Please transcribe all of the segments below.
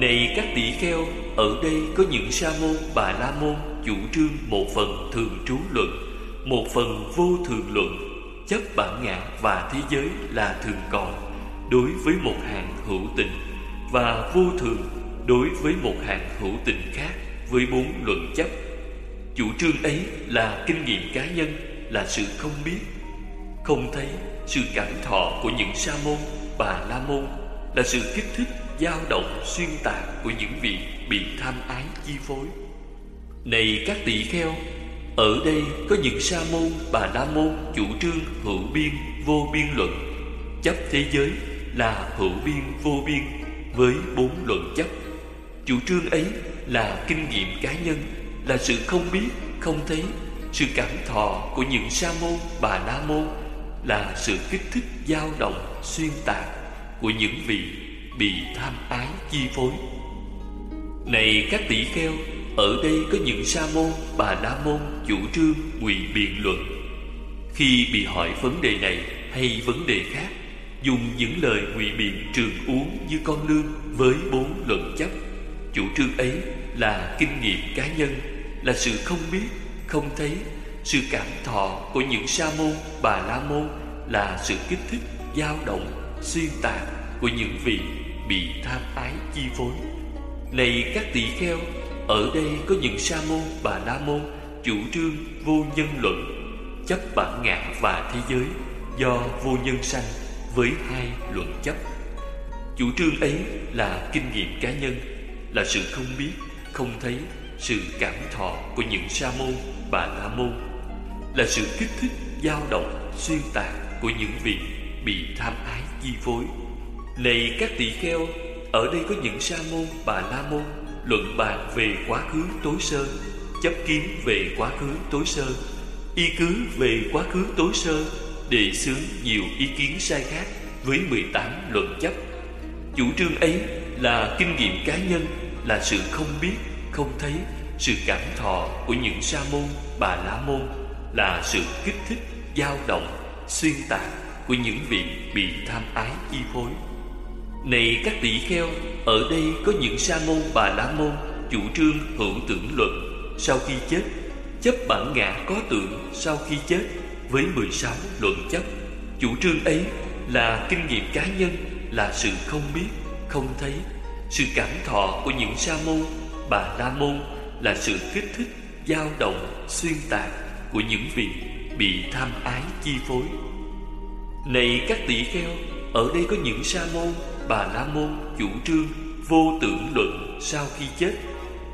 Này các tỷ kheo, Ở đây có những sa môn, bà la môn, Chủ trương, một phần thường trú luận, Một phần vô thường luận. Chấp bản ngã và thế giới là thường còn Đối với một hạng hữu tình, Và vô thường đối với một hạng hữu tình khác Với bốn luận chấp Chủ trương ấy là kinh nghiệm cá nhân, Là sự không biết, Không thấy sự cảm thọ của những sa môn, Bà la môn, Là sự kích thích dao động xuyên tạc Của những vị bị tham ái chi phối. Này các tỷ kheo Ở đây có những sa môn Bà la môn chủ trương hữu biên vô biên luận. Chấp thế giới là hữu biên vô biên Với bốn luận chấp. Chủ trương ấy là kinh nghiệm cá nhân Là sự không biết, không thấy. Sự cảm thọ của những sa môn, bà la môn Là sự kích thích dao động, xuyên tạc Của những vị bị tham ái chi phối. Này các tỷ kheo Ở đây có những sa môn, bà la môn chủ trương ngụy biện luận. Khi bị hỏi vấn đề này hay vấn đề khác Dùng những lời ngụy biện trường uống như con lương với bốn luận chấp Chủ trương ấy là kinh nghiệm cá nhân Là sự không biết, không thấy Sự cảm thọ của những sa môn, bà la môn Là sự kích thích, dao động, xuyên tạc Của những vị bị tham ái chi phối Này các tỷ kheo Ở đây có những sa môn, bà la môn Chủ trương vô nhân luận Chấp bản ngã và thế giới Do vô nhân sanh với hai luận chấp Chủ trương ấy là kinh nghiệm cá nhân là sự không biết, không thấy sự cảm thọ của những sa môn, bà la môn là sự kích thích, dao động, xuyên tạc của những vị bị tham ái chi phối. Này các tỷ kheo, ở đây có những sa môn, bà la môn luận bàn về quá khứ tối sơ, chấp kiến về quá khứ tối sơ, y cứ về quá khứ tối sơ, đề xướng nhiều ý kiến sai khác với 18 luận chấp. Chủ trương ấy là kinh nghiệm cá nhân là sự không biết, không thấy Sự cảm thọ của những sa môn, bà la môn Là sự kích thích, dao động, xuyên tạc Của những vị bị tham ái chi phối này các tỷ kheo Ở đây có những sa môn, bà la môn Chủ trương hữu tưởng luận Sau khi chết Chấp bản ngã có tượng sau khi chết Với 16 luận chấp. Chủ trương ấy là kinh nghiệm cá nhân Là sự không biết, không thấy. Sự cảm thọ của những sa môn, bà la môn là sự kích thích, dao động, xuyên tạc của những vị bị tham ái chi phối. Này các tỷ kheo, ở đây có những sa môn, bà la môn chủ trương vô tưởng luận sau khi chết,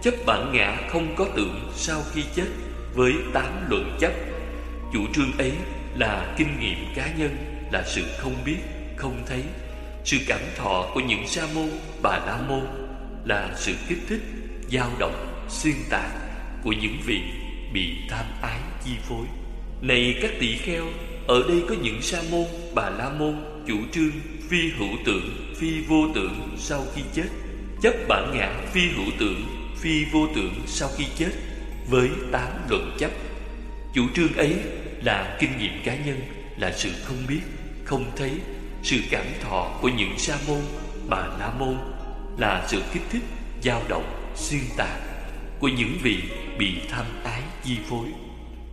chấp bản ngã không có tưởng sau khi chết với tám luận chấp. Chủ trương ấy là kinh nghiệm cá nhân, là sự không biết, không thấy sự cảm thọ của những sa môn, bà la môn là sự kích thích, dao động, xuyên tạc của những vị bị tham ái chi phối. Này các tỷ kheo, ở đây có những sa môn, bà la môn chủ trương phi hữu tượng, phi vô tượng sau khi chết, chấp bản ngã phi hữu tượng, phi vô tượng sau khi chết với tám luận chấp. Chủ trương ấy là kinh nghiệm cá nhân, là sự không biết, không thấy sự cảm thọ của những sa môn, bà la môn là sự kích thích, dao động, xuyên tạc của những vị bị tham ái chi phối.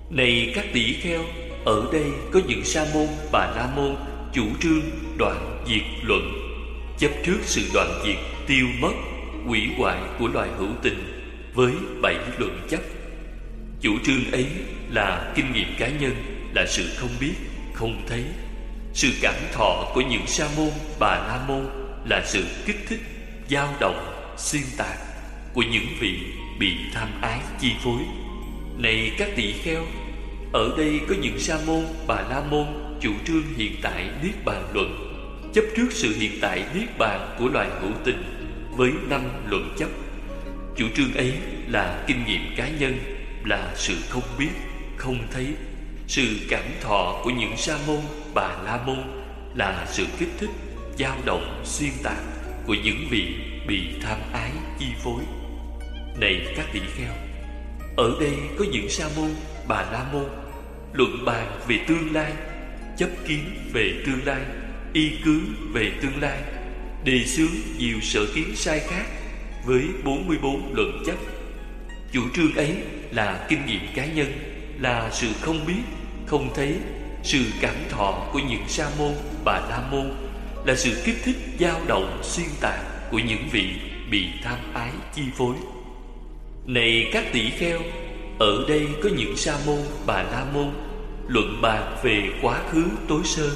Này các tỷ kheo, ở đây có những sa môn, bà la môn chủ trương đoạn diệt luận, chấp trước sự đoạn diệt, tiêu mất, quỷ hoại của loài hữu tình với bảy luận chấp. Chủ trương ấy là kinh nghiệm cá nhân, là sự không biết, không thấy, sự cảm thọ của những sa môn, bà la môn là sự kích thích, dao động, xuyên tạc của những vị bị tham ái chi phối. Này các tỷ kheo, ở đây có những sa môn, bà la môn chủ trương hiện tại niết bàn luận, chấp trước sự hiện tại niết bàn của loài hữu tình với năm luận chấp. Chủ trương ấy là kinh nghiệm cá nhân, là sự không biết, không thấy sự cảm thọ của những sa môn, bà la môn là sự kích thích, dao động, xuyên tạc của những vị bị tham ái chi phối. Này các tỷ kheo, ở đây có những sa môn, bà la môn luận bàn về tương lai, chấp kiến về tương lai, y cứ về tương lai, đề xướng nhiều sở kiến sai khác với 44 luận chấp. Chủ trương ấy là kinh nghiệm cá nhân, là sự không biết, không thấy, sự cảm thọ của những sa môn, bà la môn, là sự kích thích dao động xuyên tạc của những vị bị tham ái chi phối. Này các tỷ kheo, ở đây có những sa môn, bà la môn luận bàn về quá khứ tối sơ,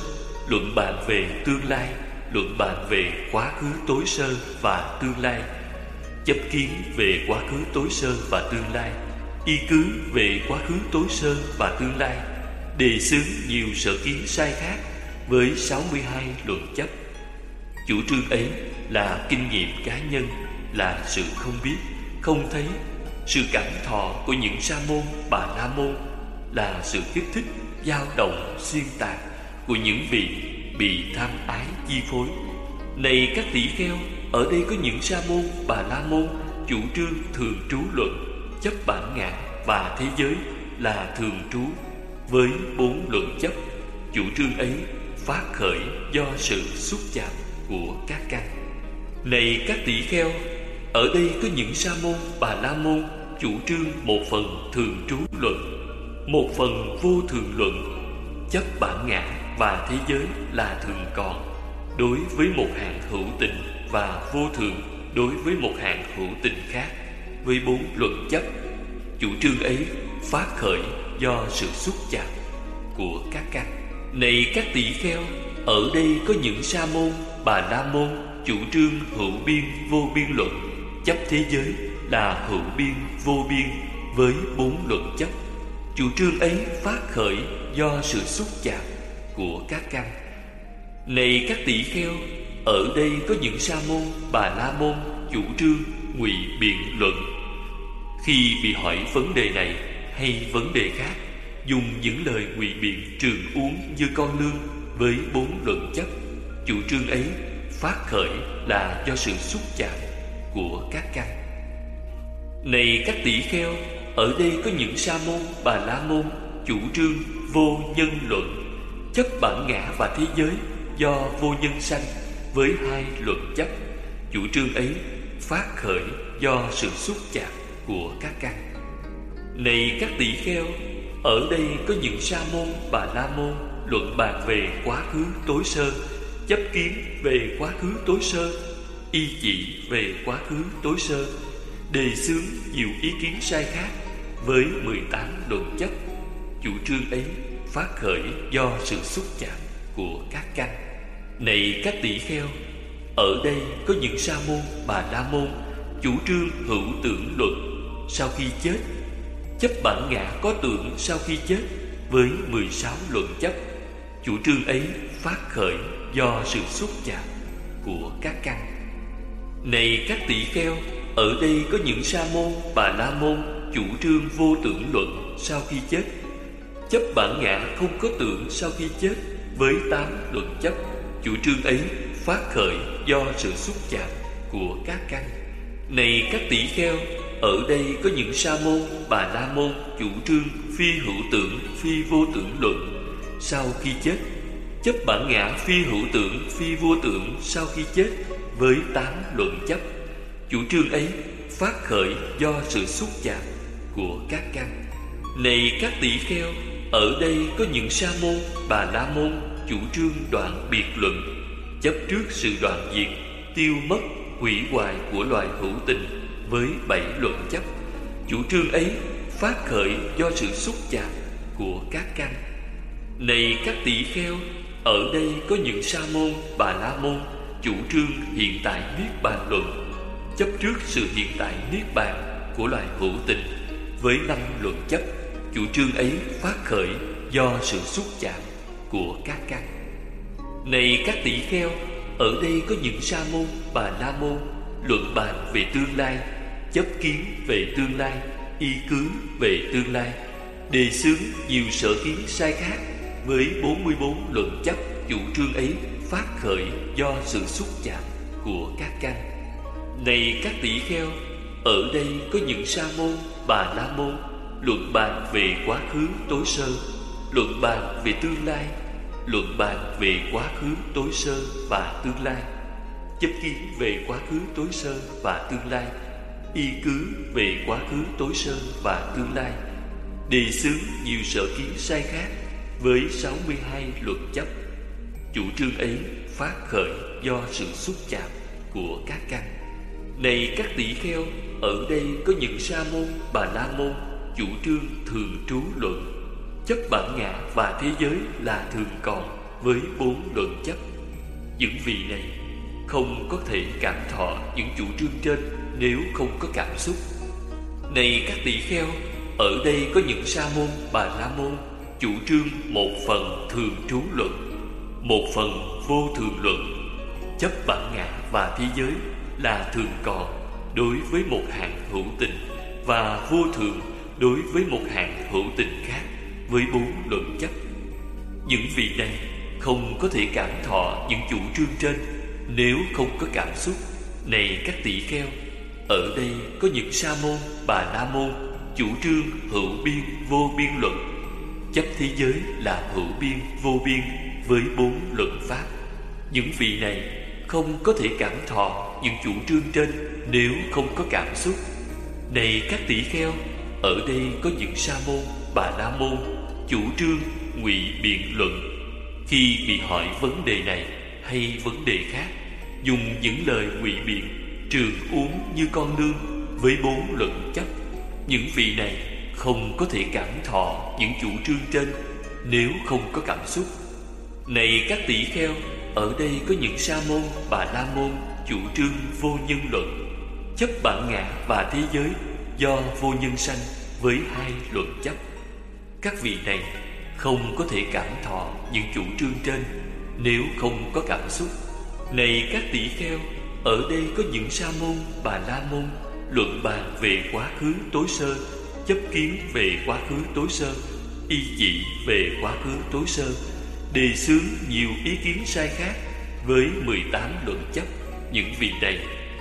luận bàn về tương lai, luận bàn về quá khứ tối sơ và tương lai, chấp kiến về quá khứ tối sơ và tương lai, y cứ về quá khứ tối sơ và tương lai, đề xướng nhiều sở kiến sai khác với 62 luận chấp. Chủ trương ấy là kinh nghiệm cá nhân, là sự không biết, không thấy, sự cảm thọ của những sa môn, bà la môn là sự kích thích, dao động, xuyên tạc của những vị bị tham ái chi phối. Này các tỷ kheo, ở đây có những sa môn, bà la môn chủ trương thường trú luận, chấp bản ngã và thế giới là thường trú với bốn luận chấp. Chủ trương ấy phát khởi do sự xúc chạm của các căn. Này các tỷ kheo, ở đây có những sa môn, bà la môn chủ trương một phần thường trú luận, một phần vô thường luận, chấp bản ngã và thế giới là thường còn đối với một hạng hữu tình và vô thường đối với một hạng hữu tình khác với bốn luận chấp. Chủ trương ấy phát khởi do sự xúc chạm của các căn. Này các tỷ kheo, ở đây có những sa môn, bà la môn chủ trương hữu biên vô biên luận, chấp thế giới là hữu biên vô biên với bốn luận chấp. Chủ trương ấy phát khởi do sự xúc chạm của các căn. Này các tỷ kheo, ở đây có những sa môn, bà la môn chủ trương ngụy biện luận. Khi bị hỏi vấn đề này hay vấn đề khác, dùng những lời ngụy biện trường uống như con lương với bốn luận chấp. Chủ trương ấy phát khởi là do sự xúc chạm của các căn. Này các tỷ kheo, ở đây có những sa môn, bà la môn chủ trương vô nhân luận, chấp bản ngã và thế giới do vô nhân sanh với hai luận chấp. Chủ trương ấy phát khởi do sự xúc chạm của các căn. Này các tỷ kheo, ở đây có những sa môn, bà la môn luận bàn về quá khứ tối sơ, chấp kiến về quá khứ tối sơ, y chỉ về quá khứ tối sơ, đề xướng nhiều ý kiến sai khác với 18 luận chấp. Chủ trương ấy phát khởi do sự xúc chạm của các căn. Này các tỷ kheo, ở đây có những sa môn, bà la môn chủ trương hữu tưởng luận sau khi chết, chấp bản ngã có tưởng sau khi chết với 16 luận chấp. Chủ trương ấy phát khởi do sự xúc chạm của các căn. Này các tỷ kheo, ở đây có những sa môn, bà la môn chủ trương vô tưởng luận sau khi chết. Chấp bản ngã không có tưởng sau khi chết với tám luận chấp. Chủ trương ấy phát khởi do sự xúc chạm của các căn. Này các tỷ kheo, ở đây có những sa môn, bà la môn chủ trương phi hữu tưởng, phi vô tưởng luận sau khi chết. Chấp bản ngã phi hữu tưởng, phi vô tưởng sau khi chết với tám luận chấp. Chủ trương ấy phát khởi do sự xúc chạm của các căn. Này các tỷ kheo, ở đây có những sa môn, bà la môn chủ trương đoạn biệt luận, chấp trước sự đoạn diệt, tiêu mất, hủy hoại của loài hữu tình với bảy luận chấp. Chủ trương ấy phát khởi do sự xúc chạm của các căn. Này các tỷ kheo, ở đây có những sa môn, bà la môn chủ trương hiện tại niết bàn luận, chấp trước sự hiện tại niết bàn của loài hữu tình với năm luận chấp. Chủ trương ấy phát khởi do sự xúc chạm của các căn. Này các tỷ kheo, ở đây có những sa môn, bà la môn luận bàn về tương lai, chấp kiến về tương lai, y cứ về tương lai, đề xướng nhiều sở kiến sai khác với 44 luận chấp chủ trương ấy phát khởi do sự xúc chạm của các căn. Này các tỷ kheo, ở đây có những sa môn, bà la môn luận bàn về quá khứ tối sơ, luận bàn về tương lai, luận bàn về quá khứ tối sơ và tương lai, chấp kiến về quá khứ tối sơ và tương lai. Y cứ về quá khứ tối sơ và tương lai. Đề xướng nhiều sở kiến sai khác với 62 luật chấp. Chủ trương ấy phát khởi do sự xúc chạm của các căn. Này các tỷ kheo ở đây có những sa môn bà la môn chủ trương thường trú luận. Chấp bản ngã và thế giới là thường còn với bốn luận chấp những vị này không có thể cảm thọ những chủ trương trên nếu không có cảm xúc. Này các tỷ kheo, ở đây có những sa môn bà la môn, chủ trương một phần thường trú luận, một phần vô thường luận. Chấp bản ngã và thế giới là thường còn đối với một hạng hữu tình và vô thường đối với một hạng hữu tình khác, với bốn luận chấp những vị này không có thể cảm thọ những chủ trương trên. Nếu không có cảm xúc, này các tỷ kheo, ở đây có những sa môn, bà la môn, chủ trương hữu biên, vô biên luận. Chấp thế giới là hữu biên, vô biên với bốn luận pháp. Những vị này không có thể cảm thọ những chủ trương trên nếu không có cảm xúc. Này các tỷ kheo ở đây có những sa môn, bà la môn, chủ trương, ngụy biện luận. Khi bị hỏi vấn đề này hay vấn đề khác, dùng những lời ngụy biện, trường uống như con nương với bốn luận chấp những vị này không có thể cảm thọ những chủ trương trên nếu không có cảm xúc. Này các tỷ kheo, ở đây có những sa môn, bà la môn, chủ trương vô nhân luận. Chấp bản ngã và thế giới do vô nhân sanh với hai luận chấp. Các vị này không có thể cảm thọ những chủ trương trên nếu không có cảm xúc. Này các tỷ kheo, ở đây có những sa môn, bà la môn, luận bàn về quá khứ tối sơ, chấp kiến về quá khứ tối sơ, y chỉ về quá khứ tối sơ, đề xướng nhiều ý kiến sai khác với 18 luận chấp. Những vị này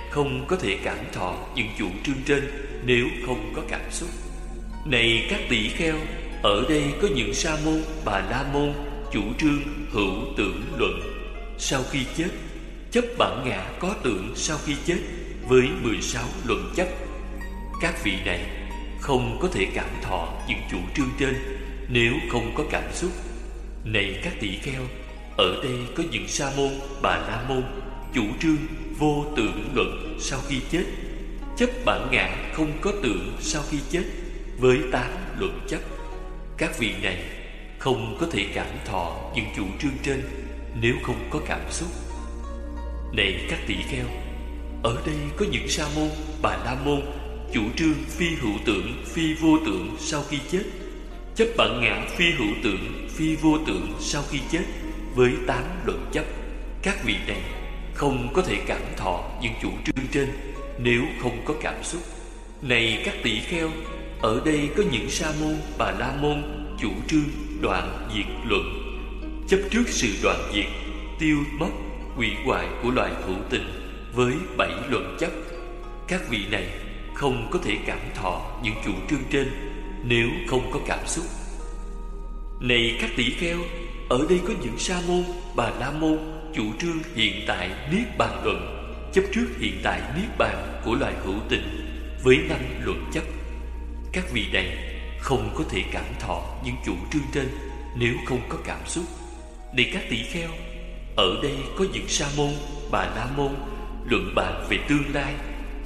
không có thể cảm thọ những chủ trương trên nếu không có cảm xúc, này các tỷ kheo, ở đây có những sa môn, bà la môn, chủ trương, hữu tưởng luận. Sau khi chết, chấp bản ngã có tưởng sau khi chết với 16 luận chấp. Các vị này không có thể cảm thọ những chủ trương trên nếu không có cảm xúc. Này các tỷ kheo, ở đây có những sa môn, bà la môn, chủ trương, vô tưởng luận sau khi chết chấp bản ngã không có tưởng sau khi chết với tám luận chấp các vị này không có thể cảm thọ những chủ trương trên nếu không có cảm xúc. Này các tỷ kheo, ở đây có những sa môn, bà la môn, chủ trương phi hữu tưởng, phi vô tưởng sau khi chết. Chấp bản ngã phi hữu tưởng, phi vô tưởng sau khi chết với tám luận chấp các vị này không có thể cảm thọ những chủ trương trên nếu không có cảm xúc, này các tỷ kheo, ở đây có những sa môn, bà la môn, chủ trương, đoạn diệt luận. Chấp trước sự đoạn diệt, tiêu mất quỷ hoại của loài hữu tình với bảy luận chấp các vị này không có thể cảm thọ những chủ trương trên nếu không có cảm xúc. Này các tỷ kheo, ở đây có những sa môn, bà la môn, chủ trương hiện tại niết bàn luận. Chấp trước hiện tại niết bàn của loài hữu tình với năm luận chấp các vị này không có thể cảm thọ những chủ trương trên nếu không có cảm xúc. Để các tỷ kheo, ở đây có những sa môn, bà la môn, luận bàn về tương lai,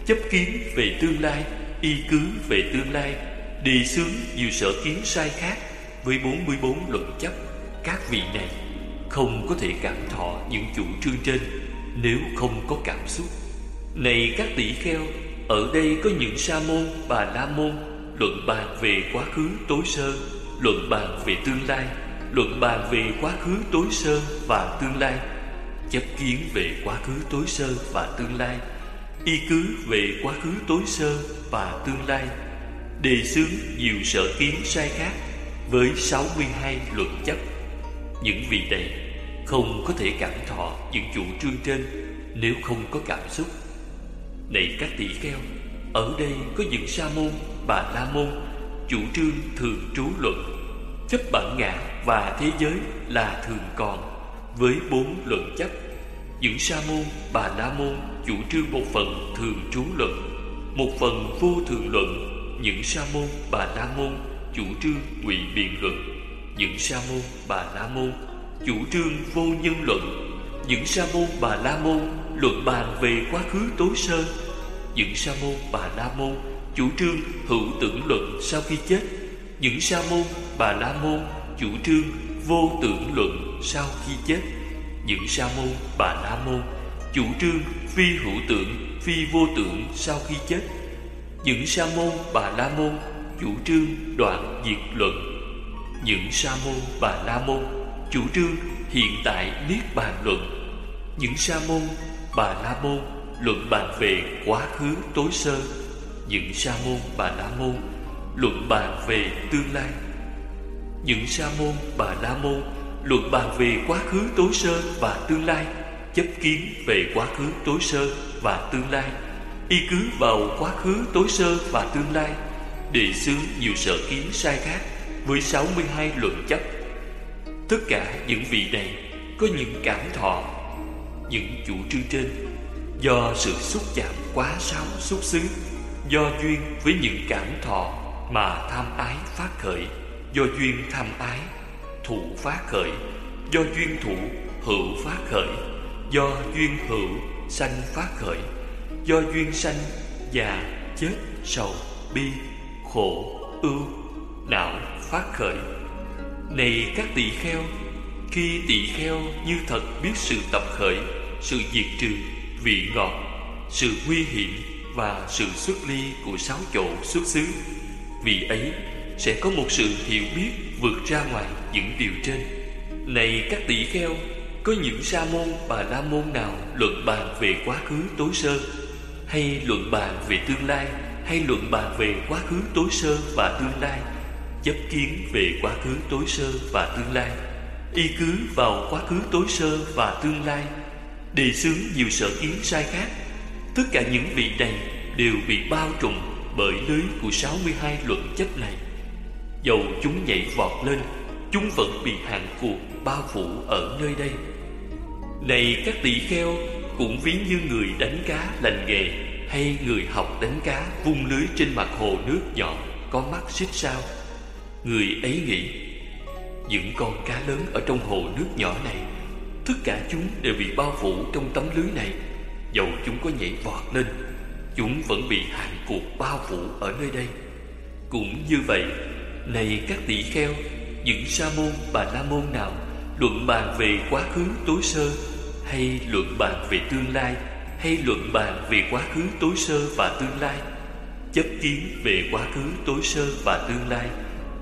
chấp kiến về tương lai, y cứ về tương lai, đi xướng nhiều sở kiến sai khác với 44 luận chấp các vị này không có thể cảm thọ những chủ trương trên nếu không có cảm xúc này các tỷ kheo, ở đây có những sa môn, bà la môn, luận bàn về quá khứ tối sơ, luận bàn về tương lai, luận bàn về quá khứ tối sơ và tương lai chấp kiến về quá khứ tối sơ và tương lai, y cứ về quá khứ tối sơ và tương lai. Đề xướng nhiều sở kiến sai khác với 62 luận chấp. Những vị này không có thể cảm thọ những chủ trương trên nếu không có cảm xúc này các tỷ kheo, ở đây có những sa môn, bà la môn, chủ trương thường trú luận. Chấp bản ngã và thế giới là thường còn, với bốn luận chấp. Những sa môn, bà la môn, chủ trương một phần thường trú luận, Một phần vô thường luận. Những sa môn, bà la môn, Chủ trương ngụy biện luận. Những sa môn, bà la môn, Chủ trương vô nhân luận. Những sa môn, bà la môn Luận bàn về quá khứ tối sơ. Những sa môn bà la môn, Chủ trương, hữu tưởng luận sau khi chết. Những sa môn bà la môn, Chủ trương, vô tưởng luận sau khi chết. Những sa môn bà la môn, Chủ trương, phi hữu tưởng, Phi vô tưởng sau khi chết. Những sa môn bà la môn, Chủ trương, đoạn diệt luận. Những sa môn bà la môn, Chủ trương, hiện tại niết bàn luận. Những sa môn bà la môn Luận bàn về quá khứ tối sơ. Những sa môn bà la môn Luận bàn về tương lai. Những sa môn bà la môn Luận bàn về quá khứ tối sơ và tương lai, chấp kiến về quá khứ tối sơ và tương lai, y cứ vào quá khứ tối sơ và tương lai đề xướng nhiều sở kiến sai khác với 62 luận chấp. Tất cả những vị này có những cảm thọ những chủ trương trên. Do sự xúc chạm quá sáo, xúc xứ, do duyên với những cảm thọ mà tham ái phát khởi, do duyên tham ái thủ phát khởi, do duyên thủ hữu phát khởi, do duyên hữu, sanh phát khởi, do duyên sanh già chết sầu bi, khổ ưu, não phát khởi. Này các tỳ kheo, khi tỳ kheo như thật biết sự tập khởi sự diệt trừ, vị ngọt, sự nguy hiểm và sự xuất ly của sáu chỗ xuất xứ. Vì ấy, sẽ có một sự hiểu biết vượt ra ngoài những điều trên. Này các tỷ kheo, có những sa môn bà la môn nào luận bàn về quá khứ tối sơ, Hay luận bàn về tương lai, Hay luận bàn về quá khứ tối sơ và tương lai Chấp kiến về quá khứ tối sơ và tương lai, Y cứ vào quá khứ tối sơ và tương lai Đề xướng nhiều sở kiến sai khác. Tất cả những vị này đều bị bao trùm bởi lưới của 62 luận chấp này. Dầu chúng nhảy vọt lên, Chúng vẫn bị hạn cuộc bao phủ ở nơi đây. Này các tỷ kheo, Cũng ví như người đánh cá lành nghề Hay người học đánh cá vung lưới trên mặt hồ nước nhỏ Có mắt xích sao. Người ấy nghĩ, Những con cá lớn ở trong hồ nước nhỏ này Tất cả chúng đều bị bao phủ trong tấm lưới này. Dầu chúng có nhảy vọt lên, Chúng vẫn bị hạn cuộc bao phủ ở nơi đây. Cũng như vậy, Này các tỷ kheo, Những sa môn bà la môn nào Luận bàn về quá khứ tối sơ hay luận bàn về tương lai, hay luận bàn về quá khứ tối sơ và tương lai chấp kiến về quá khứ tối sơ và tương lai,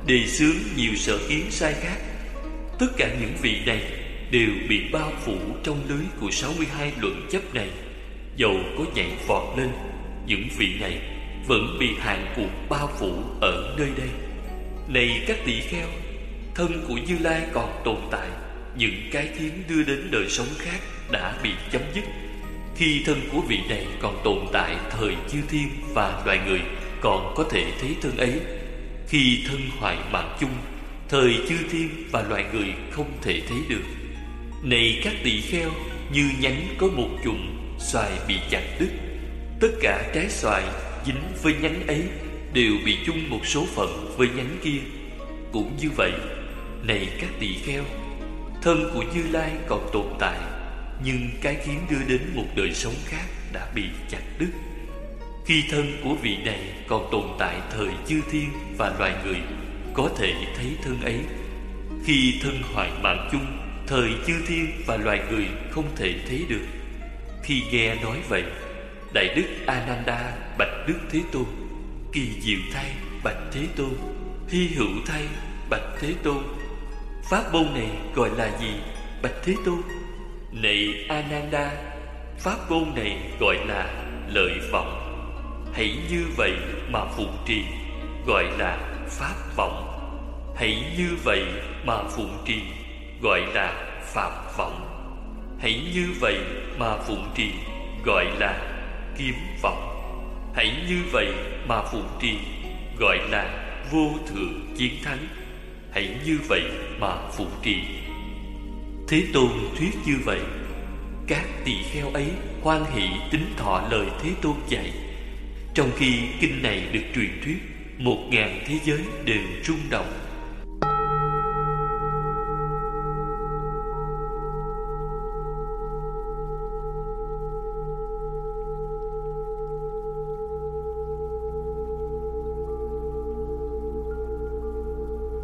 đề xướng nhiều sở kiến sai khác, tất cả những vị này đều bị bao phủ trong lưới của 62 luận chấp này. Dầu có nhảy vọt lên, những vị này vẫn bị hạn cuộc bao phủ ở nơi đây. Này các tỷ kheo, thân của như lai còn tồn tại, những cái thiến đưa đến đời sống khác đã bị chấm dứt. Khi thân của vị này còn tồn tại thời chư thiên và loài người còn có thể thấy thân ấy. Khi thân hoại mạng chung, thời chư thiên và loài người không thể thấy được này các tỷ kheo, như nhánh có một chùm xoài bị chặt đứt, tất cả trái xoài dính với nhánh ấy đều bị chung một số phận với nhánh kia. Cũng như vậy, này các tỷ kheo, thân của như lai còn tồn tại, nhưng cái khiến đưa đến một đời sống khác đã bị chặt đứt. Khi thân của vị này còn tồn tại thời chư thiên và loài người, có thể thấy thân ấy. Khi thân hoại mạng chung thời chư thiên và loài người không thể thấy được. Khi nghe nói vậy, đại đức ananda bạch đức thế tôn, kỳ diệu thay bạch thế tôn, hy hữu thay bạch thế tôn, pháp môn này gọi là gì, bạch thế tôn? Này Ananda, Pháp môn này gọi là lợi vọng. Hãy như vậy mà phụng trì, Gọi là Pháp vọng. Hãy như vậy mà phụng trì Gọi là Phạm vọng. Hãy như vậy mà phụng trì Gọi là Kiếm vọng. Hãy như vậy mà phụng trì Gọi là Vô thượng chiến thắng. Hãy như vậy mà phụng trì. Thế Tôn thuyết như vậy. Các tỳ kheo ấy hoan hỷ tính thọ lời Thế Tôn dạy. Trong khi kinh này được truyền thuyết, Một ngàn thế giới đều rung động.